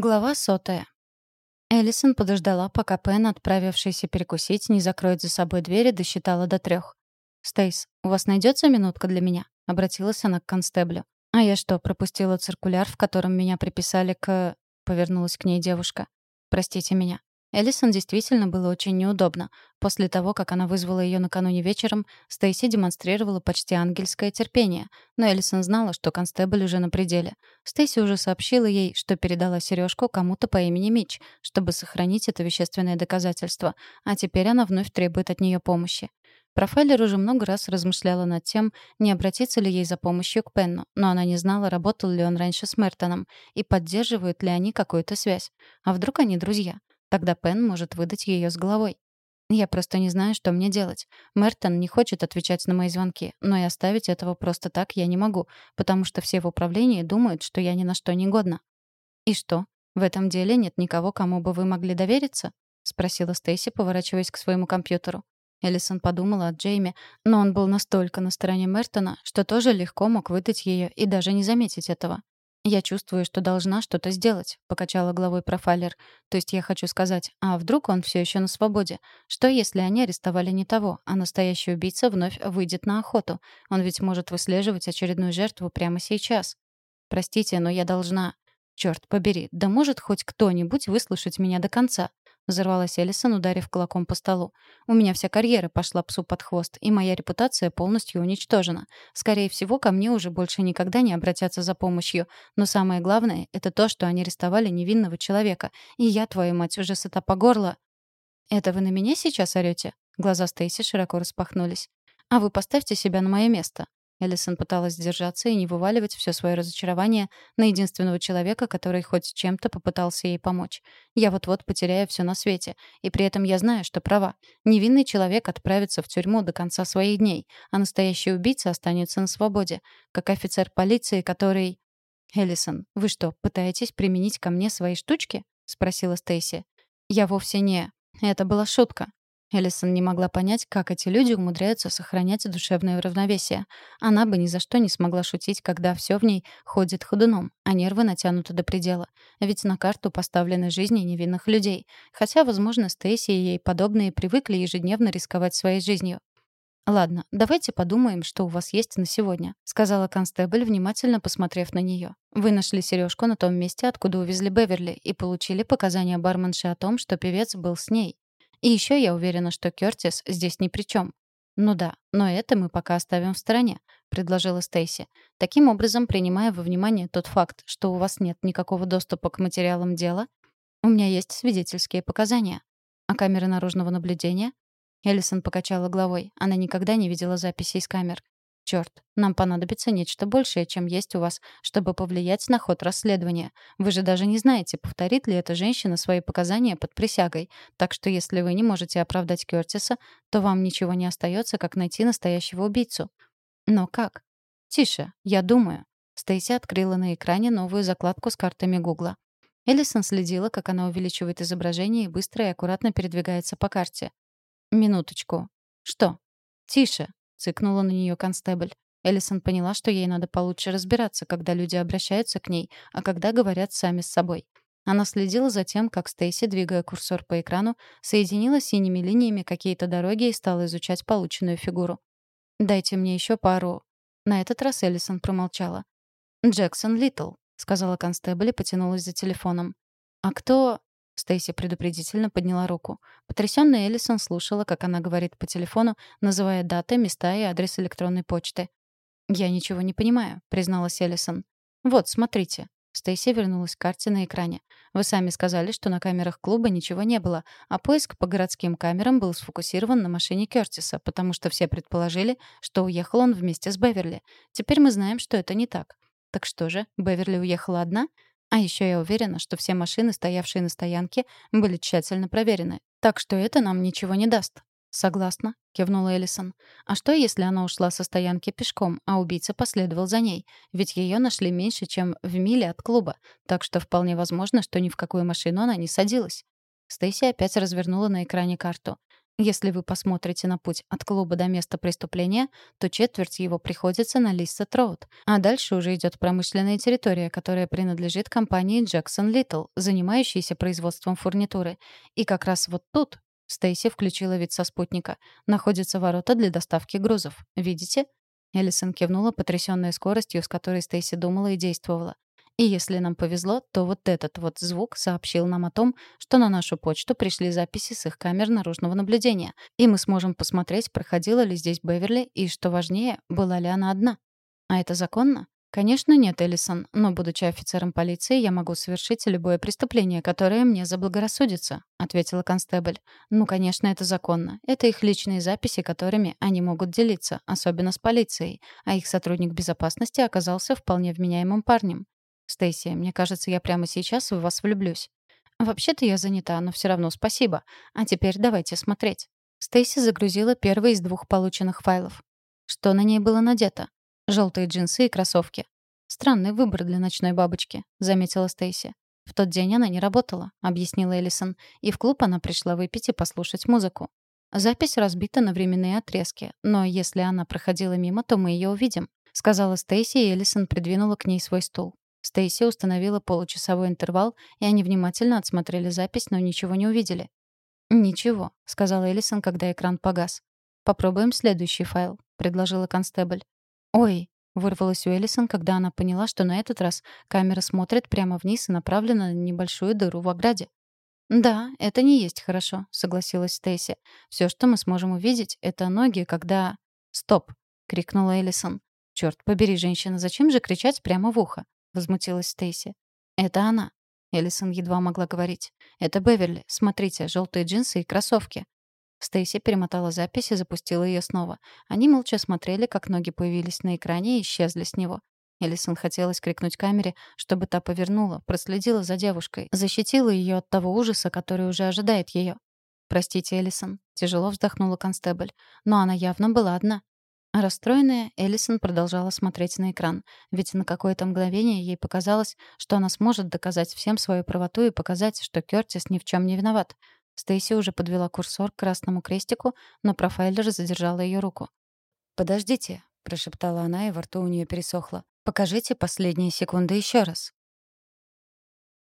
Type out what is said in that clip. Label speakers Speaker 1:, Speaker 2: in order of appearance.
Speaker 1: Глава сотая. Эллисон подождала, пока Пен, отправившийся перекусить, не закроет за собой дверь и досчитала до трех. «Стейс, у вас найдется минутка для меня?» — обратилась она к констеблю. «А я что, пропустила циркуляр, в котором меня приписали к...» — повернулась к ней девушка. «Простите меня. Эллисон действительно было очень неудобно. После того, как она вызвала ее накануне вечером, Стейси демонстрировала почти ангельское терпение, но Эллисон знала, что констебль уже на пределе. Стейси уже сообщила ей, что передала сережку кому-то по имени Мич, чтобы сохранить это вещественное доказательство, а теперь она вновь требует от нее помощи. Профайлер уже много раз размышляла над тем, не обратиться ли ей за помощью к Пенну, но она не знала, работал ли он раньше с Мертоном и поддерживают ли они какую-то связь. А вдруг они друзья? Тогда Пен может выдать ее с головой. Я просто не знаю, что мне делать. Мертон не хочет отвечать на мои звонки, но и оставить этого просто так я не могу, потому что все в управлении думают, что я ни на что не годна. «И что, в этом деле нет никого, кому бы вы могли довериться?» — спросила Стейси, поворачиваясь к своему компьютеру. Эллисон подумала о Джейме, но он был настолько на стороне Мертона, что тоже легко мог выдать ее и даже не заметить этого. «Я чувствую, что должна что-то сделать», — покачала головой профайлер. «То есть я хочу сказать, а вдруг он все еще на свободе? Что, если они арестовали не того, а настоящий убийца вновь выйдет на охоту? Он ведь может выслеживать очередную жертву прямо сейчас. Простите, но я должна...» «Черт побери, да может хоть кто-нибудь выслушать меня до конца?» Взорвалась Эллисон, ударив кулаком по столу. «У меня вся карьера пошла псу под хвост, и моя репутация полностью уничтожена. Скорее всего, ко мне уже больше никогда не обратятся за помощью. Но самое главное — это то, что они арестовали невинного человека. И я, твою мать, уже сыта по горло». «Это вы на меня сейчас орёте?» Глаза Стейси широко распахнулись. «А вы поставьте себя на мое место. Эллисон пыталась сдержаться и не вываливать все свое разочарование на единственного человека, который хоть чем-то попытался ей помочь. Я вот-вот потеряю все на свете, и при этом я знаю, что права. Невинный человек отправится в тюрьму до конца своих дней, а настоящий убийца останется на свободе, как офицер полиции, который... «Эллисон, вы что, пытаетесь применить ко мне свои штучки?» — спросила Стейси. «Я вовсе не...» Это была шутка. Эллисон не могла понять, как эти люди умудряются сохранять душевное равновесие. Она бы ни за что не смогла шутить, когда все в ней ходит ходуном, а нервы натянуты до предела. Ведь на карту поставлены жизни невинных людей. Хотя, возможно, Стейси и ей подобные привыкли ежедневно рисковать своей жизнью. «Ладно, давайте подумаем, что у вас есть на сегодня», — сказала констебль, внимательно посмотрев на нее. «Вы нашли сережку на том месте, откуда увезли Беверли, и получили показания барменши о том, что певец был с ней. И еще я уверена, что Кёртис здесь ни при чем. «Ну да, но это мы пока оставим в стороне», — предложила Стейси. «Таким образом, принимая во внимание тот факт, что у вас нет никакого доступа к материалам дела, у меня есть свидетельские показания. А камеры наружного наблюдения?» Эллисон покачала головой. Она никогда не видела записей из камер. Черт, нам понадобится нечто большее, чем есть у вас, чтобы повлиять на ход расследования. Вы же даже не знаете, повторит ли эта женщина свои показания под присягой. Так что если вы не можете оправдать Кёртиса, то вам ничего не остается, как найти настоящего убийцу. Но как? Тише, я думаю. Стейси открыла на экране новую закладку с картами Гугла. Эллисон следила, как она увеличивает изображение и быстро и аккуратно передвигается по карте. «Минуточку. Что?» «Тише», цыкнула на нее констебль. Эллисон поняла, что ей надо получше разбираться, когда люди обращаются к ней, а когда говорят сами с собой. Она следила за тем, как Стейси, двигая курсор по экрану, соединила синими линиями какие-то дороги и стала изучать полученную фигуру. «Дайте мне еще пару...» На этот раз Эллисон промолчала. «Джексон Литл», — сказала констебль и потянулась за телефоном. «А кто...» Стейси предупредительно подняла руку. Потрясённая Эллисон слушала, как она говорит по телефону, называя даты, места и адрес электронной почты. «Я ничего не понимаю», — призналась Эллисон. «Вот, смотрите». Стейси вернулась к карте на экране. «Вы сами сказали, что на камерах клуба ничего не было, а поиск по городским камерам был сфокусирован на машине Кёртиса, потому что все предположили, что уехал он вместе с Беверли. Теперь мы знаем, что это не так. Так что же, Беверли уехала одна? А еще я уверена, что все машины, стоявшие на стоянке, были тщательно проверены. Так что это нам ничего не даст. «Согласна», — кивнула Эллисон. «А что, если она ушла со стоянки пешком, а убийца последовал за ней? Ведь ее нашли меньше, чем в миле от клуба, так что вполне возможно, что ни в какую машину она не садилась». Стейси опять развернула на экране карту. Если вы посмотрите на путь от клуба до места преступления, то четверть его приходится на Лиссет Роуд, а дальше уже идет промышленная территория, которая принадлежит компании Jackson Little, занимающейся производством фурнитуры. И как раз вот тут Стейси включила вид со спутника. Находятся ворота для доставки грузов. Видите? Эллисон кивнула, потрясённая скоростью, с которой Стейси думала и действовала. И если нам повезло, то вот этот вот звук сообщил нам о том, что на нашу почту пришли записи с их камер наружного наблюдения, и мы сможем посмотреть, проходила ли здесь Беверли и, что важнее, была ли она одна. А это законно? Конечно, нет, Эллисон, но, будучи офицером полиции, я могу совершить любое преступление, которое мне заблагорассудится, ответила констебль. Ну, конечно, это законно. Это их личные записи, которыми они могут делиться, особенно с полицией, а их сотрудник безопасности оказался вполне вменяемым парнем. «Стейси, мне кажется, я прямо сейчас в вас влюблюсь». «Вообще-то я занята, но все равно спасибо. А теперь давайте смотреть». Стейси загрузила первый из двух полученных файлов. Что на ней было надето? Желтые джинсы и кроссовки. «Странный выбор для ночной бабочки», — заметила Стейси. «В тот день она не работала», — объяснила Элисон. «И в клуб она пришла выпить и послушать музыку. Запись разбита на временные отрезки, но если она проходила мимо, то мы ее увидим», — сказала Стейси, и Элисон придвинула к ней свой стул. Стейси установила получасовой интервал, и они внимательно отсмотрели запись, но ничего не увидели. «Ничего», — сказала Элисон, когда экран погас. «Попробуем следующий файл», — предложила констебль. «Ой», — вырвалась у Элисон, когда она поняла, что на этот раз камера смотрит прямо вниз и направлена на небольшую дыру в ограде. «Да, это не есть хорошо», — согласилась Стейси. «Все, что мы сможем увидеть, — это ноги, когда...» «Стоп!» — крикнула Элисон. «Чёрт побери, женщина, зачем же кричать прямо в ухо? — возмутилась Стейси. «Это она». Элисон едва могла говорить. «Это Беверли. Смотрите, желтые джинсы и кроссовки». Стейси перемотала запись и запустила ее снова. Они молча смотрели, как ноги появились на экране и исчезли с него. Элисон хотелось крикнуть камере, чтобы та повернула, проследила за девушкой, защитила ее от того ужаса, который уже ожидает ее. «Простите, Элисон», — тяжело вздохнула констебль. «Но она явно была одна. Расстроенная, Эллисон продолжала смотреть на экран, ведь на какое-то мгновение ей показалось, что она сможет доказать всем свою правоту и показать, что Кёртис ни в чем не виноват. Стейси уже подвела курсор к красному крестику, но профайлер задержала ее руку. «Подождите», — прошептала она, и во рту у нее пересохло. «Покажите последние секунды еще раз».